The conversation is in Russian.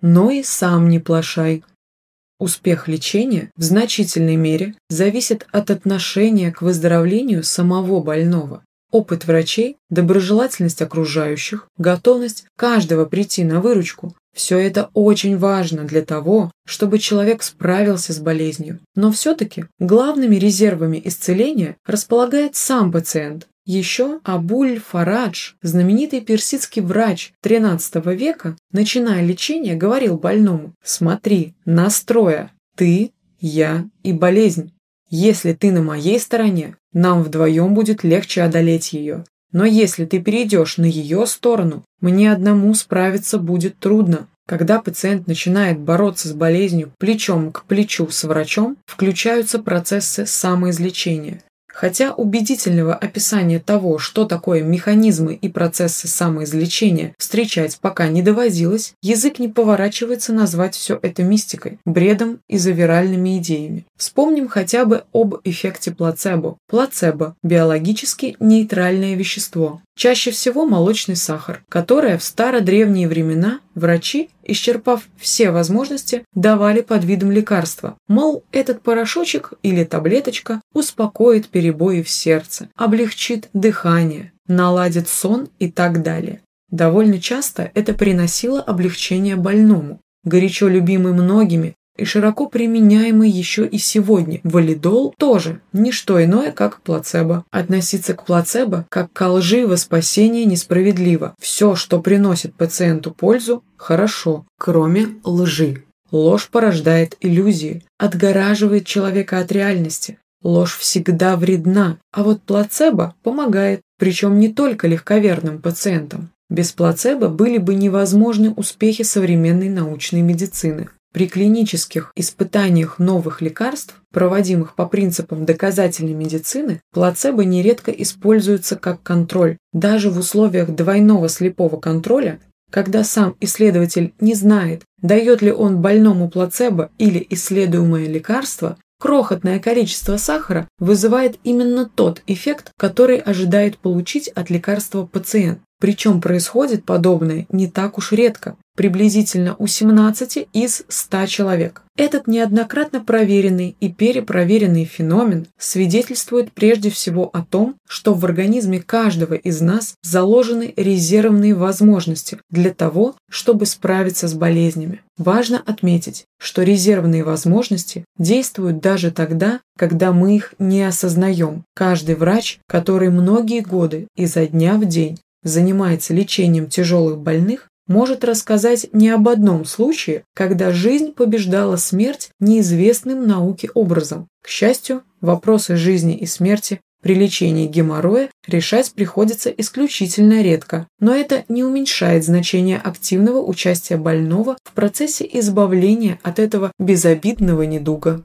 но и сам не плашай. Успех лечения в значительной мере зависит от отношения к выздоровлению самого больного. Опыт врачей, доброжелательность окружающих, готовность каждого прийти на выручку – все это очень важно для того, чтобы человек справился с болезнью. Но все-таки главными резервами исцеления располагает сам пациент, еще Абуль Фарадж, знаменитый персидский врач XIII века, начиная лечение, говорил больному «Смотри, настроя, ты, я и болезнь. Если ты на моей стороне, нам вдвоем будет легче одолеть ее. Но если ты перейдешь на ее сторону, мне одному справиться будет трудно. Когда пациент начинает бороться с болезнью плечом к плечу с врачом, включаются процессы самоизлечения. Хотя убедительного описания того, что такое механизмы и процессы самоизлечения, встречать пока не доводилось, язык не поворачивается назвать все это мистикой, бредом и завиральными идеями. Вспомним хотя бы об эффекте плацебо. Плацебо – биологически нейтральное вещество, чаще всего молочный сахар, которое в стародревние времена врачи исчерпав все возможности, давали под видом лекарства. Мол, этот порошочек или таблеточка успокоит перебои в сердце, облегчит дыхание, наладит сон и так далее. Довольно часто это приносило облегчение больному. Горячо любимый многими, и широко применяемый еще и сегодня. Валидол тоже не что иное, как плацебо. Относиться к плацебо как к лжи во спасение несправедливо. Все, что приносит пациенту пользу, хорошо, кроме лжи. Ложь порождает иллюзии, отгораживает человека от реальности. Ложь всегда вредна, а вот плацебо помогает, причем не только легковерным пациентам. Без плацебо были бы невозможны успехи современной научной медицины. При клинических испытаниях новых лекарств, проводимых по принципам доказательной медицины, плацебо нередко используется как контроль. Даже в условиях двойного слепого контроля, когда сам исследователь не знает, дает ли он больному плацебо или исследуемое лекарство, крохотное количество сахара вызывает именно тот эффект, который ожидает получить от лекарства пациент. Причем происходит подобное не так уж редко, приблизительно у 17 из 100 человек. Этот неоднократно проверенный и перепроверенный феномен свидетельствует прежде всего о том, что в организме каждого из нас заложены резервные возможности для того, чтобы справиться с болезнями. Важно отметить, что резервные возможности действуют даже тогда, когда мы их не осознаем. Каждый врач, который многие годы изо дня в день занимается лечением тяжелых больных, может рассказать не об одном случае, когда жизнь побеждала смерть неизвестным науке образом. К счастью, вопросы жизни и смерти при лечении геморроя решать приходится исключительно редко, но это не уменьшает значение активного участия больного в процессе избавления от этого безобидного недуга.